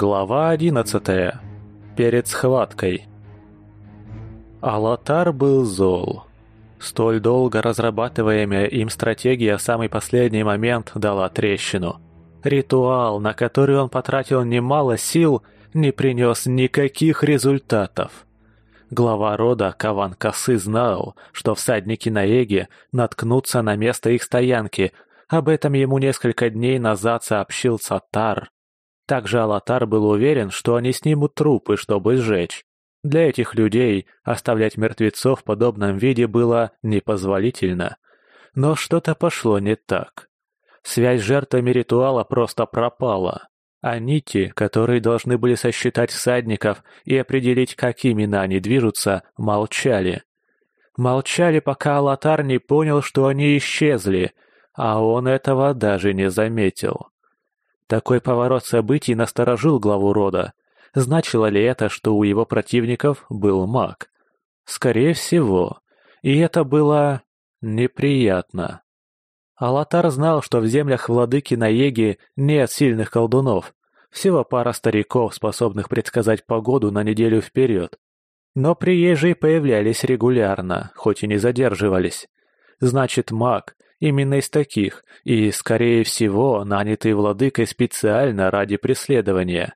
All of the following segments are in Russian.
Глава одиннадцатая. Перед схваткой. Алатар был зол. Столь долго разрабатываемая им стратегия в самый последний момент дала трещину. Ритуал, на который он потратил немало сил, не принес никаких результатов. Глава рода Каван Косы знал, что всадники на Эге наткнутся на место их стоянки. Об этом ему несколько дней назад сообщил Сатар. Также Алатар был уверен, что они снимут трупы, чтобы сжечь. Для этих людей оставлять мертвецов в подобном виде было непозволительно. Но что-то пошло не так. Связь с жертвами ритуала просто пропала, а нити, которые должны были сосчитать всадников и определить, как именно они движутся, молчали. Молчали, пока Алатар не понял, что они исчезли, а он этого даже не заметил. Такой поворот событий насторожил главу рода. Значило ли это, что у его противников был маг? Скорее всего. И это было... неприятно. Алатар знал, что в землях владыки Наеги нет сильных колдунов. Всего пара стариков, способных предсказать погоду на неделю вперед. Но приезжие появлялись регулярно, хоть и не задерживались. Значит, маг, Именно из таких, и, скорее всего, нанятый владыкой специально ради преследования.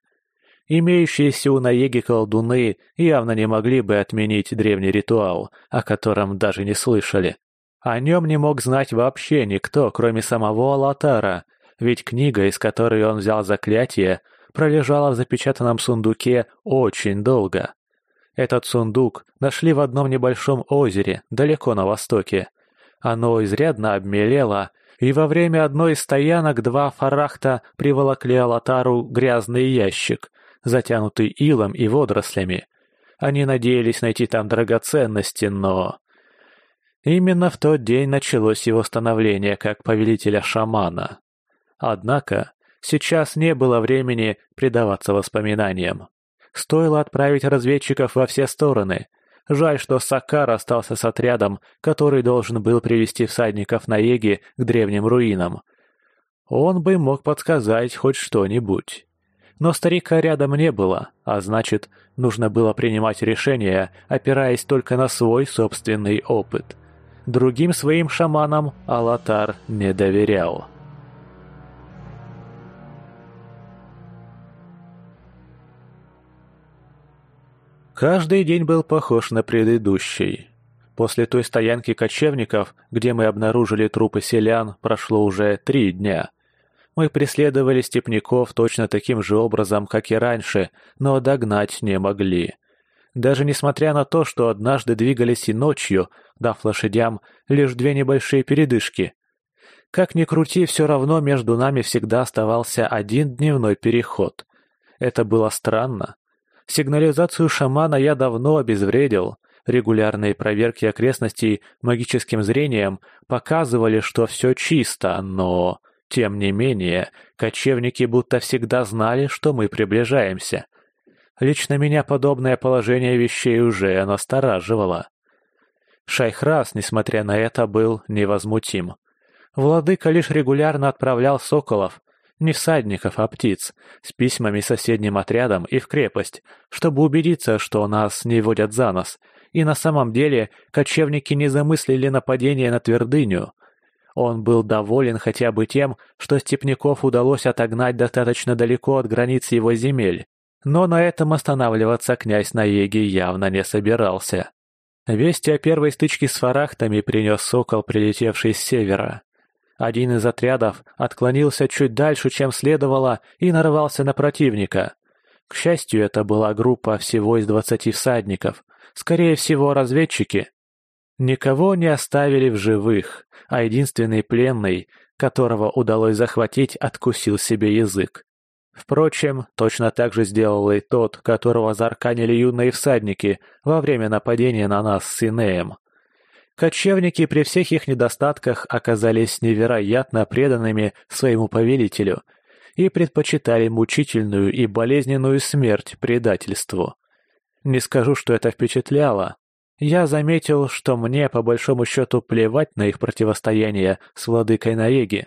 Имеющиеся у Наеги колдуны явно не могли бы отменить древний ритуал, о котором даже не слышали. О нем не мог знать вообще никто, кроме самого Алатара, ведь книга, из которой он взял заклятие, пролежала в запечатанном сундуке очень долго. Этот сундук нашли в одном небольшом озере, далеко на востоке, оно изрядно обмелело, и во время одной из стоянок два фарахта приволокли Алатару грязный ящик, затянутый илом и водорослями. Они надеялись найти там драгоценности, но... Именно в тот день началось его становление как повелителя шамана. Однако сейчас не было времени предаваться воспоминаниям. Стоило отправить разведчиков во все стороны — Жаль, что Сакар остался с отрядом, который должен был привести всадников на Еге к древним руинам. Он бы мог подсказать хоть что-нибудь. Но старика рядом не было, а значит, нужно было принимать решения, опираясь только на свой собственный опыт. Другим своим шаманам Алатар не доверял. Каждый день был похож на предыдущий. После той стоянки кочевников, где мы обнаружили трупы селян, прошло уже три дня. Мы преследовали степняков точно таким же образом, как и раньше, но догнать не могли. Даже несмотря на то, что однажды двигались и ночью, дав лошадям лишь две небольшие передышки. Как ни крути, все равно между нами всегда оставался один дневной переход. Это было странно. Сигнализацию шамана я давно обезвредил. Регулярные проверки окрестностей магическим зрением показывали, что все чисто, но... Тем не менее, кочевники будто всегда знали, что мы приближаемся. Лично меня подобное положение вещей уже настораживало. Шайхрас, несмотря на это, был невозмутим. Владыка лишь регулярно отправлял соколов, не всадников, а птиц, с письмами соседним отрядом и в крепость, чтобы убедиться, что нас не водят за нос. И на самом деле кочевники не замыслили нападение на твердыню. Он был доволен хотя бы тем, что степняков удалось отогнать достаточно далеко от границ его земель. Но на этом останавливаться князь Наеги явно не собирался. Вести о первой стычке с фарахтами принес сокол, прилетевший с севера. Один из отрядов отклонился чуть дальше, чем следовало, и нарвался на противника. К счастью, это была группа всего из двадцати всадников, скорее всего, разведчики. Никого не оставили в живых, а единственный пленный, которого удалось захватить, откусил себе язык. Впрочем, точно так же сделал и тот, которого зарканили юные всадники во время нападения на нас с Инеем. Кочевники при всех их недостатках оказались невероятно преданными своему повелителю и предпочитали мучительную и болезненную смерть предательству. Не скажу, что это впечатляло. Я заметил, что мне, по большому счету, плевать на их противостояние с владыкой Наеги.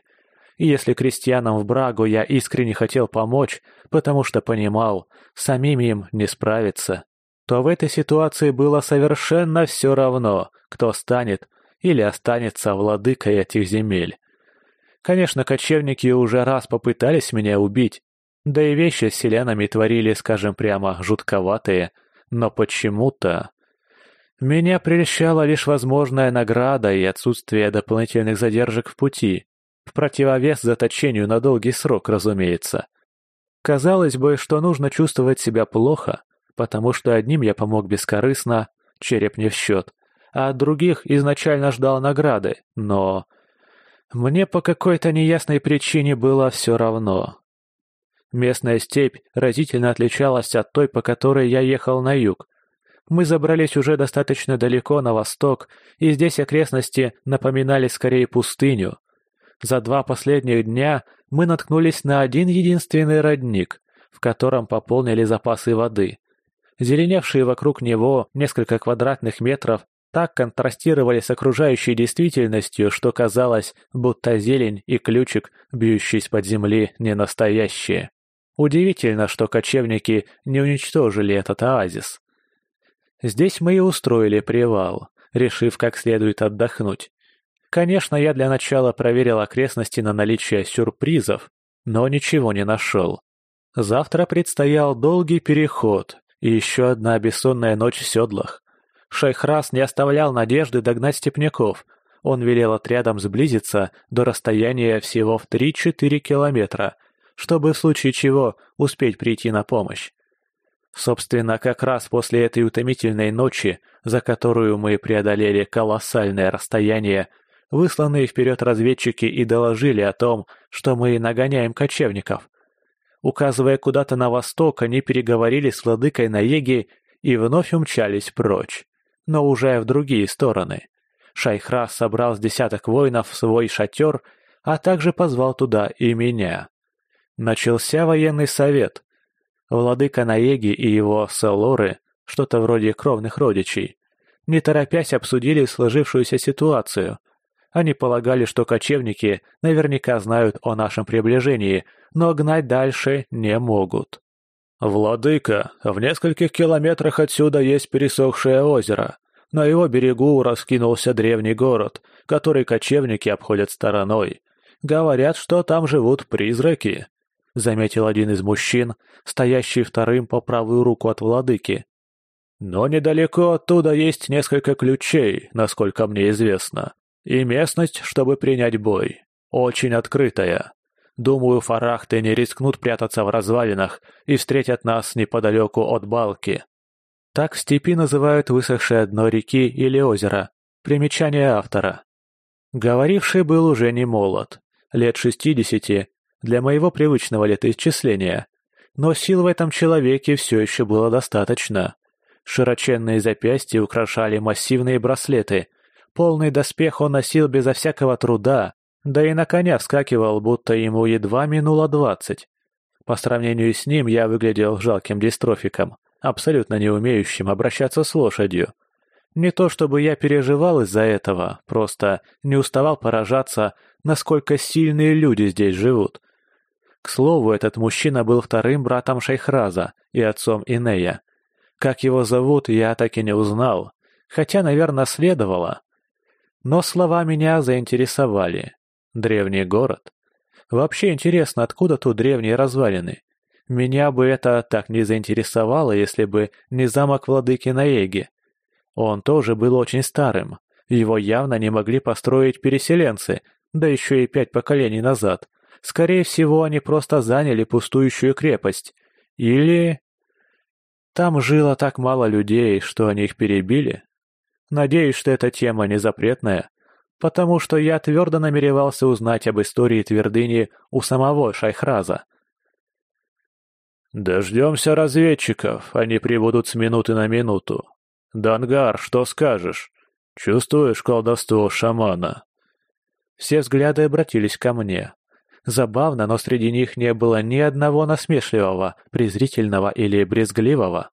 И если крестьянам в Брагу я искренне хотел помочь, потому что понимал, самим им не справиться, то в этой ситуации было совершенно все равно, кто станет или останется владыкой этих земель. Конечно, кочевники уже раз попытались меня убить, да и вещи с селянами творили, скажем прямо, жутковатые, но почему-то... Меня прельщала лишь возможная награда и отсутствие дополнительных задержек в пути, в противовес заточению на долгий срок, разумеется. Казалось бы, что нужно чувствовать себя плохо, потому что одним я помог бескорыстно, череп не в счет, а от других изначально ждал награды, но... Мне по какой-то неясной причине было все равно. Местная степь разительно отличалась от той, по которой я ехал на юг. Мы забрались уже достаточно далеко на восток, и здесь окрестности напоминали скорее пустыню. За два последних дня мы наткнулись на один единственный родник, в котором пополнили запасы воды. Зеленевшие вокруг него несколько квадратных метров так контрастировали с окружающей действительностью, что казалось, будто зелень и ключик, бьющий из-под земли, не настоящие. Удивительно, что кочевники не уничтожили этот оазис. Здесь мы и устроили привал, решив как следует отдохнуть. Конечно, я для начала проверил окрестности на наличие сюрпризов, но ничего не нашел. Завтра предстоял долгий переход, и еще одна бессонная ночь в седлах. Шайхрас не оставлял надежды догнать степняков. Он велел отрядам сблизиться до расстояния всего в 3-4 километра, чтобы в случае чего успеть прийти на помощь. Собственно, как раз после этой утомительной ночи, за которую мы преодолели колоссальное расстояние, высланные вперед разведчики и доложили о том, что мы нагоняем кочевников. Указывая куда-то на восток, они переговорили с владыкой Наеги и вновь умчались прочь, но уже в другие стороны. Шайхрас собрал с десяток воинов в свой шатер, а также позвал туда и меня. Начался военный совет. Владыка Наеги и его селоры, что-то вроде кровных родичей, не торопясь обсудили сложившуюся ситуацию – они полагали, что кочевники наверняка знают о нашем приближении, но гнать дальше не могут. «Владыка, в нескольких километрах отсюда есть пересохшее озеро. На его берегу раскинулся древний город, который кочевники обходят стороной. Говорят, что там живут призраки», — заметил один из мужчин, стоящий вторым по правую руку от владыки. «Но недалеко оттуда есть несколько ключей, насколько мне известно. И местность, чтобы принять бой. Очень открытая. Думаю, фарахты не рискнут прятаться в развалинах и встретят нас неподалеку от балки. Так в степи называют высохшее дно реки или озера. Примечание автора. Говоривший был уже не молод, лет шестидесяти, для моего привычного летоисчисления. Но сил в этом человеке все еще было достаточно. Широченные запястья украшали массивные браслеты, Полный доспех он носил безо всякого труда, да и на коня вскакивал, будто ему едва минуло двадцать. По сравнению с ним я выглядел жалким дистрофиком, абсолютно не умеющим обращаться с лошадью. Не то чтобы я переживал из-за этого, просто не уставал поражаться, насколько сильные люди здесь живут. К слову, этот мужчина был вторым братом Шейхраза и отцом Инея. Как его зовут, я так и не узнал, хотя, наверное, следовало. Но слова меня заинтересовали. Древний город. Вообще интересно, откуда тут древние развалины. Меня бы это так не заинтересовало, если бы не замок владыки Наеги. Он тоже был очень старым. Его явно не могли построить переселенцы, да еще и пять поколений назад. Скорее всего, они просто заняли пустующую крепость. Или... Там жило так мало людей, что они их перебили, Надеюсь, что эта тема не запретная, потому что я твердо намеревался узнать об истории твердыни у самого Шайхраза. «Дождемся разведчиков, они прибудут с минуты на минуту. Дангар, что скажешь? Чувствуешь колдовство шамана?» Все взгляды обратились ко мне. Забавно, но среди них не было ни одного насмешливого, презрительного или брезгливого.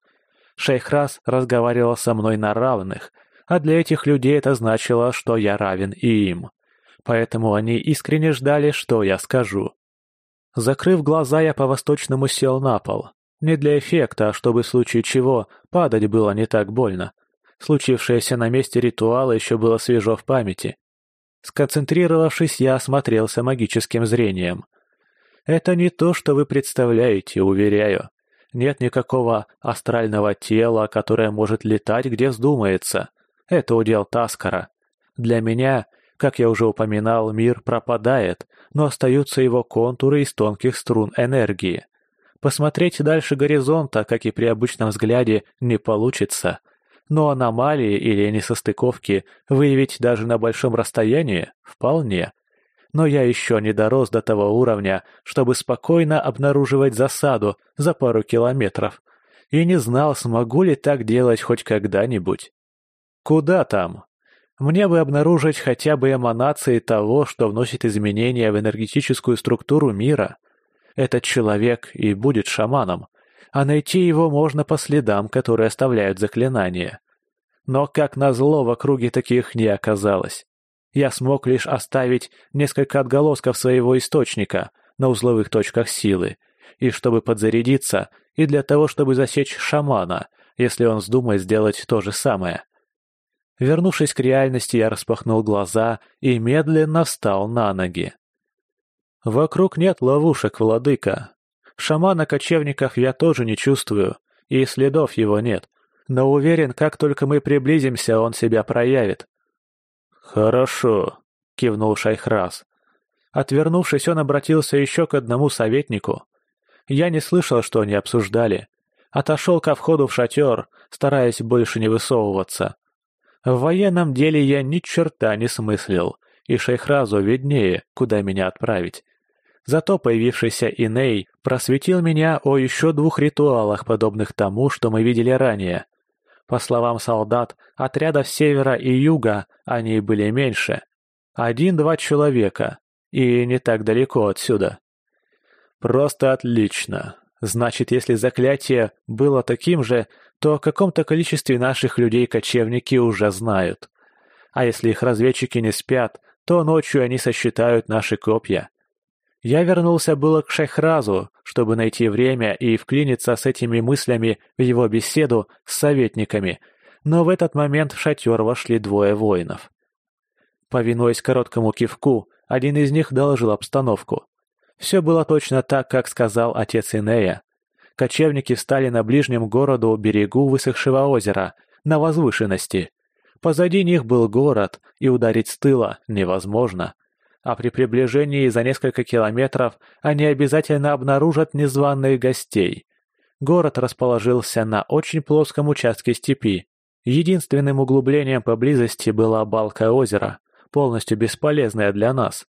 Шейхраз разговаривал со мной на равных, а для этих людей это значило, что я равен и им. поэтому они искренне ждали, что я скажу. Закрыв глаза, я по-восточному сел на пол. Не для эффекта, а чтобы в случае чего падать было не так больно. Случившееся на месте ритуала еще было свежо в памяти. Сконцентрировавшись, я осмотрелся магическим зрением. Это не то, что вы представляете, уверяю. Нет никакого астрального тела, которое может летать, где вздумается. Это удел Таскара. Для меня, как я уже упоминал, мир пропадает, но остаются его контуры из тонких струн энергии. Посмотреть дальше горизонта, как и при обычном взгляде, не получится. Но аномалии или несостыковки выявить даже на большом расстоянии – вполне но я еще не дорос до того уровня, чтобы спокойно обнаруживать засаду за пару километров, и не знал, смогу ли так делать хоть когда-нибудь. Куда там? Мне бы обнаружить хотя бы эманации того, что вносит изменения в энергетическую структуру мира. Этот человек и будет шаманом, а найти его можно по следам, которые оставляют заклинания. Но, как назло, в округе таких не оказалось я смог лишь оставить несколько отголосков своего источника на узловых точках силы, и чтобы подзарядиться, и для того, чтобы засечь шамана, если он вздумает сделать то же самое. Вернувшись к реальности, я распахнул глаза и медленно встал на ноги. Вокруг нет ловушек, владыка. Шамана-кочевников я тоже не чувствую, и следов его нет, но уверен, как только мы приблизимся, он себя проявит. «Хорошо», — кивнул Шайхрас. Отвернувшись, он обратился еще к одному советнику. Я не слышал, что они обсуждали. Отошел ко входу в шатер, стараясь больше не высовываться. В военном деле я ни черта не смыслил, и Шейхразу виднее, куда меня отправить. Зато появившийся Иней просветил меня о еще двух ритуалах, подобных тому, что мы видели ранее. По словам солдат, отрядов севера и юга они были меньше. Один-два человека. И не так далеко отсюда. Просто отлично. Значит, если заклятие было таким же, то о каком-то количестве наших людей кочевники уже знают. А если их разведчики не спят, то ночью они сосчитают наши копья. Я вернулся было к Шехразу, чтобы найти время и вклиниться с этими мыслями в его беседу с советниками, но в этот момент в шатер вошли двое воинов. Повинуясь короткому кивку, один из них доложил обстановку. Все было точно так, как сказал отец Инея. Кочевники встали на ближнем городу берегу высохшего озера, на возвышенности. Позади них был город, и ударить с тыла невозможно а при приближении за несколько километров они обязательно обнаружат незваных гостей. Город расположился на очень плоском участке степи. Единственным углублением поблизости была балка озера, полностью бесполезная для нас.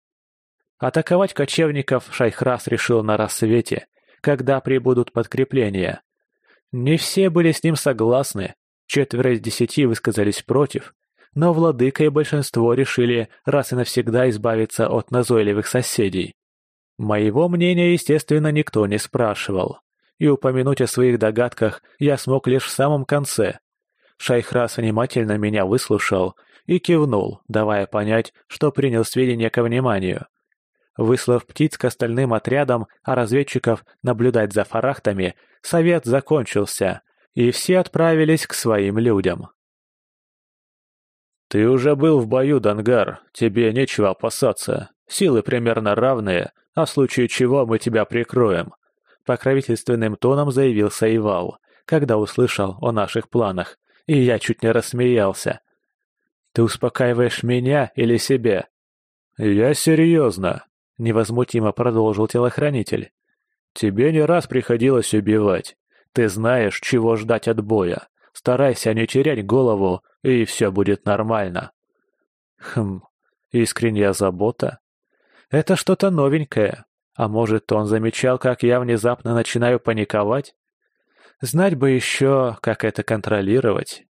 Атаковать кочевников Шайхрас решил на рассвете, когда прибудут подкрепления. Не все были с ним согласны, четверо из десяти высказались против, но владыка и большинство решили раз и навсегда избавиться от назойливых соседей. Моего мнения, естественно, никто не спрашивал, и упомянуть о своих догадках я смог лишь в самом конце. Шайхрас внимательно меня выслушал и кивнул, давая понять, что принял сведения ко вниманию. Выслав птиц к остальным отрядам, а разведчиков наблюдать за фарахтами, совет закончился, и все отправились к своим людям. «Ты уже был в бою, Дангар, тебе нечего опасаться. Силы примерно равные, а в случае чего мы тебя прикроем», — покровительственным тоном заявил Саивал, когда услышал о наших планах, и я чуть не рассмеялся. «Ты успокаиваешь меня или себя?» «Я серьезно», — невозмутимо продолжил телохранитель. «Тебе не раз приходилось убивать. Ты знаешь, чего ждать от боя. Старайся не терять голову, и все будет нормально. Хм, искренняя забота. Это что-то новенькое. А может, он замечал, как я внезапно начинаю паниковать? Знать бы еще, как это контролировать.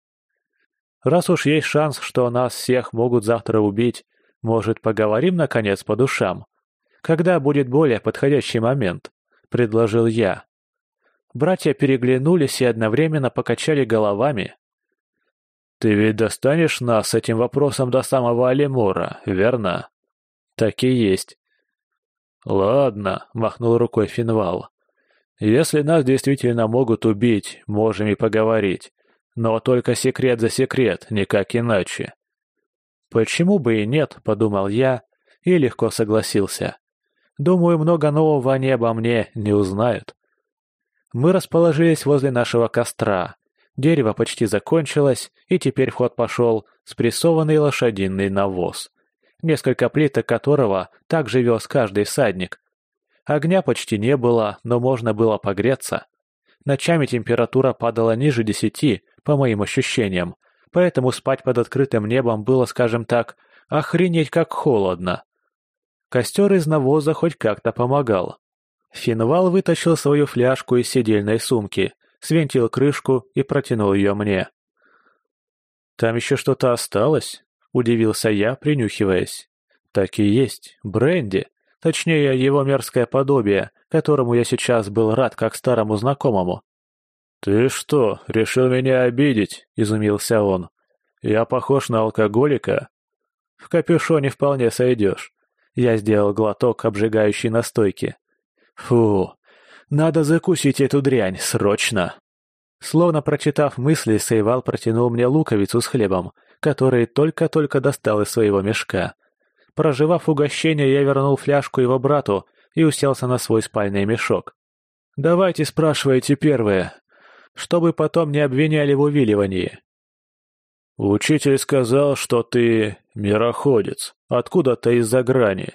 Раз уж есть шанс, что нас всех могут завтра убить, может, поговорим, наконец, по душам? Когда будет более подходящий момент? — предложил я. Братья переглянулись и одновременно покачали головами. «Ты ведь достанешь нас с этим вопросом до самого Алимора, верно?» Так и есть. «Ладно», — махнул рукой Финвал. «Если нас действительно могут убить, можем и поговорить. Но только секрет за секрет, никак иначе». «Почему бы и нет?» — подумал я и легко согласился. «Думаю, много нового они обо мне не узнают». Мы расположились возле нашего костра. Дерево почти закончилось, и теперь в ход пошел спрессованный лошадиный навоз несколько плиток которого также вез каждый всадник. Огня почти не было, но можно было погреться. Ночами температура падала ниже десяти, по моим ощущениям, поэтому спать под открытым небом было, скажем так, охренеть как холодно. Костер из навоза хоть как-то помогал. Финвал вытащил свою фляжку из сидельной сумки, свинтил крышку и протянул ее мне. «Там еще что-то осталось?» — удивился я, принюхиваясь. «Так и есть, бренди. Точнее, его мерзкое подобие, которому я сейчас был рад как старому знакомому». «Ты что, решил меня обидеть?» — изумился он. «Я похож на алкоголика?» «В капюшоне вполне сойдешь». Я сделал глоток обжигающей настойки. «Фу, надо закусить эту дрянь, срочно!» Словно прочитав мысли, Сейвал протянул мне луковицу с хлебом, который только-только достал из своего мешка. Проживав угощение, я вернул фляжку его брату и уселся на свой спальный мешок. «Давайте спрашивайте первое, чтобы потом не обвиняли в увиливании». «Учитель сказал, что ты мироходец, откуда-то из-за грани.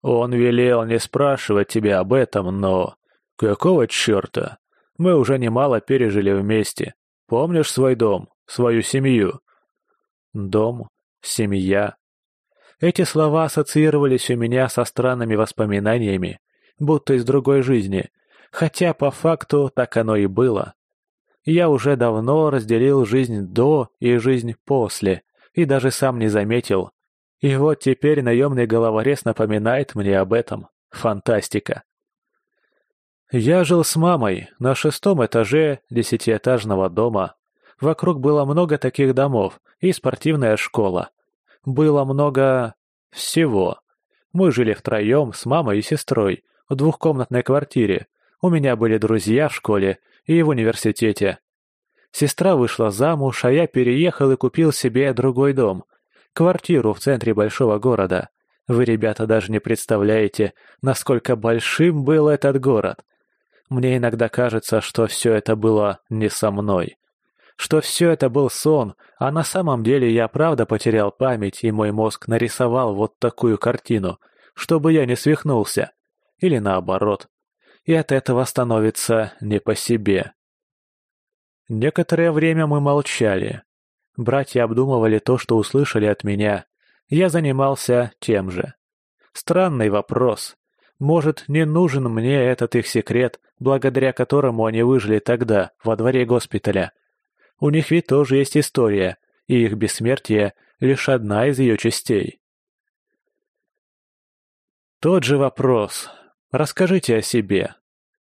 Он велел не спрашивать тебя об этом, но... Какого черта? Мы уже немало пережили вместе. Помнишь свой дом, свою семью? Дом, семья. Эти слова ассоциировались у меня со странными воспоминаниями, будто из другой жизни, хотя по факту так оно и было. Я уже давно разделил жизнь до и жизнь после, и даже сам не заметил. И вот теперь наемный головорез напоминает мне об этом. Фантастика. Я жил с мамой на шестом этаже десятиэтажного дома. Вокруг было много таких домов, и спортивная школа. Было много... всего. Мы жили втроем с мамой и сестрой в двухкомнатной квартире. У меня были друзья в школе и в университете. Сестра вышла замуж, а я переехал и купил себе другой дом. Квартиру в центре большого города. Вы, ребята, даже не представляете, насколько большим был этот город. Мне иногда кажется, что все это было не со мной что все это был сон, а на самом деле я правда потерял память, и мой мозг нарисовал вот такую картину, чтобы я не свихнулся. Или наоборот. И от этого становится не по себе. Некоторое время мы молчали. Братья обдумывали то, что услышали от меня. Я занимался тем же. Странный вопрос. Может, не нужен мне этот их секрет, благодаря которому они выжили тогда, во дворе госпиталя. У них ведь тоже есть история, и их бессмертие — лишь одна из ее частей. Тот же вопрос. Расскажите о себе.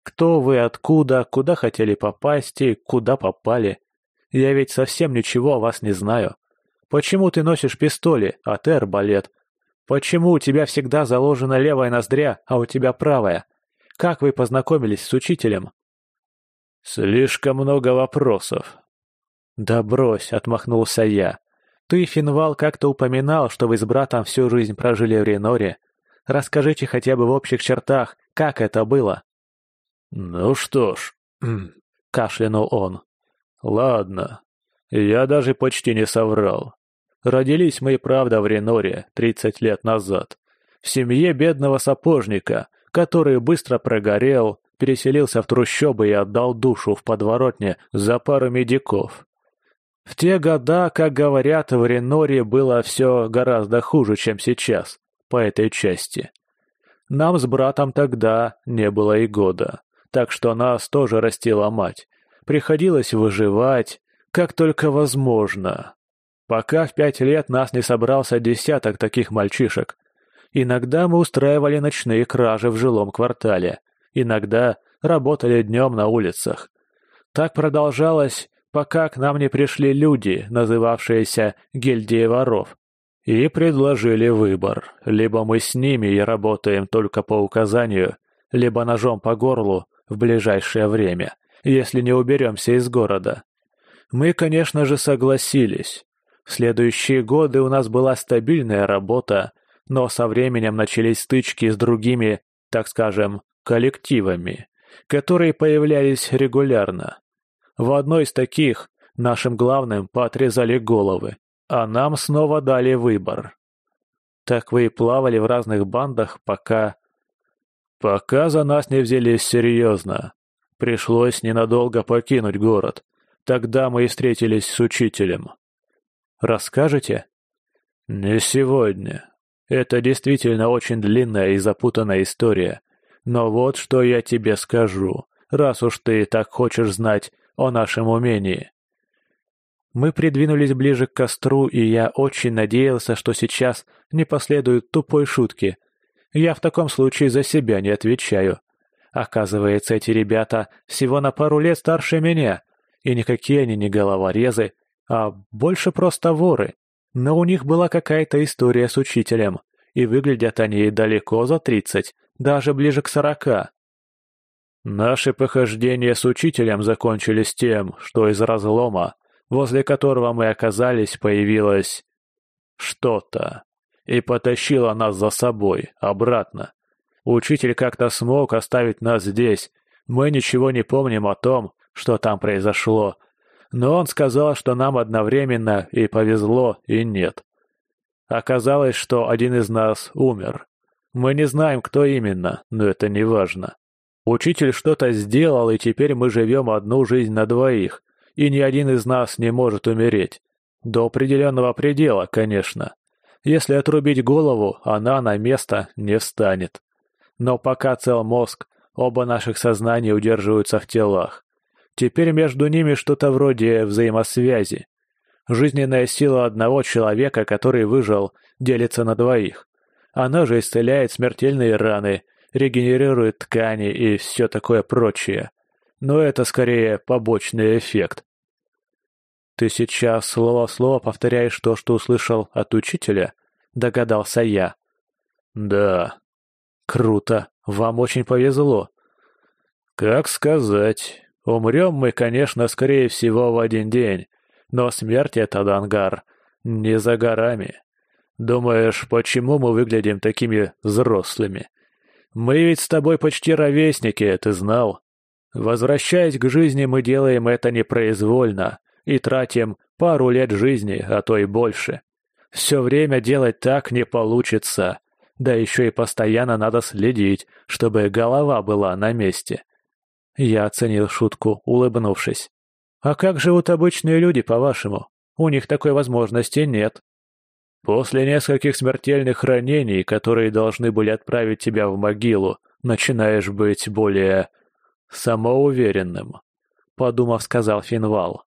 Кто вы, откуда, куда хотели попасть и куда попали? Я ведь совсем ничего о вас не знаю. Почему ты носишь пистоли, а ты арбалет? Почему у тебя всегда заложена левая ноздря, а у тебя правая? Как вы познакомились с учителем? Слишком много вопросов. «Да брось», — отмахнулся я. «Ты, Финвал, как-то упоминал, что вы с братом всю жизнь прожили в Реноре. Расскажите хотя бы в общих чертах, как это было». «Ну что ж», — кашлянул он. «Ладно, я даже почти не соврал. Родились мы и правда в Реноре тридцать лет назад, в семье бедного сапожника, который быстро прогорел, переселился в трущобы и отдал душу в подворотне за пару медиков. В те года, как говорят, в Реноре было все гораздо хуже, чем сейчас, по этой части. Нам с братом тогда не было и года, так что нас тоже растила мать. Приходилось выживать, как только возможно. Пока в пять лет нас не собрался десяток таких мальчишек. Иногда мы устраивали ночные кражи в жилом квартале, иногда работали днем на улицах. Так продолжалось пока к нам не пришли люди, называвшиеся гильдией воров. И предложили выбор. Либо мы с ними и работаем только по указанию, либо ножом по горлу в ближайшее время, если не уберемся из города. Мы, конечно же, согласились. В следующие годы у нас была стабильная работа, но со временем начались стычки с другими, так скажем, коллективами, которые появлялись регулярно. В одной из таких нашим главным поотрезали головы, а нам снова дали выбор. Так вы и плавали в разных бандах, пока... Пока за нас не взялись серьезно. Пришлось ненадолго покинуть город. Тогда мы и встретились с учителем. Расскажете? Не сегодня. Это действительно очень длинная и запутанная история. Но вот что я тебе скажу, раз уж ты так хочешь знать о нашем умении. Мы придвинулись ближе к костру, и я очень надеялся, что сейчас не последуют тупой шутки. Я в таком случае за себя не отвечаю. Оказывается, эти ребята всего на пару лет старше меня, и никакие они не головорезы, а больше просто воры. Но у них была какая-то история с учителем, и выглядят они далеко за тридцать, даже ближе к сорока. Наши похождения с учителем закончились тем, что из разлома, возле которого мы оказались, появилось что-то и потащило нас за собой, обратно. Учитель как-то смог оставить нас здесь, мы ничего не помним о том, что там произошло, но он сказал, что нам одновременно и повезло, и нет. Оказалось, что один из нас умер. Мы не знаем, кто именно, но это не важно. Учитель что-то сделал, и теперь мы живем одну жизнь на двоих, и ни один из нас не может умереть. До определенного предела, конечно. Если отрубить голову, она на место не встанет. Но пока цел мозг, оба наших сознания удерживаются в телах. Теперь между ними что-то вроде взаимосвязи. Жизненная сила одного человека, который выжил, делится на двоих. Она же исцеляет смертельные раны, регенерирует ткани и все такое прочее. Но это скорее побочный эффект. «Ты сейчас слово в слово повторяешь то, что услышал от учителя?» — догадался я. «Да». «Круто. Вам очень повезло». «Как сказать. Умрем мы, конечно, скорее всего, в один день, но смерть этот ангар не за горами. Думаешь, почему мы выглядим такими взрослыми? Мы ведь с тобой почти ровесники, ты знал. Возвращаясь к жизни, мы делаем это непроизвольно и тратим пару лет жизни, а то и больше. Все время делать так не получится. Да еще и постоянно надо следить, чтобы голова была на месте. Я оценил шутку, улыбнувшись. «А как живут обычные люди, по-вашему? У них такой возможности нет». «После нескольких смертельных ранений, которые должны были отправить тебя в могилу, начинаешь быть более... самоуверенным», — подумав, сказал Финвал.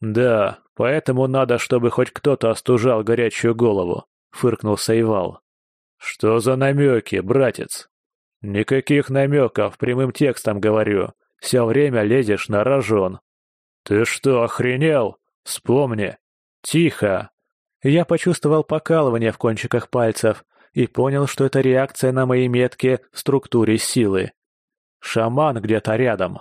«Да, поэтому надо, чтобы хоть кто-то остужал горячую голову», — фыркнул Сайвал. «Что за намеки, братец?» «Никаких намеков, прямым текстом говорю. Все время лезешь на рожон». «Ты что, охренел? Вспомни!» «Тихо!» Я почувствовал покалывание в кончиках пальцев и понял, что это реакция на мои метки в структуре силы. Шаман где-то рядом.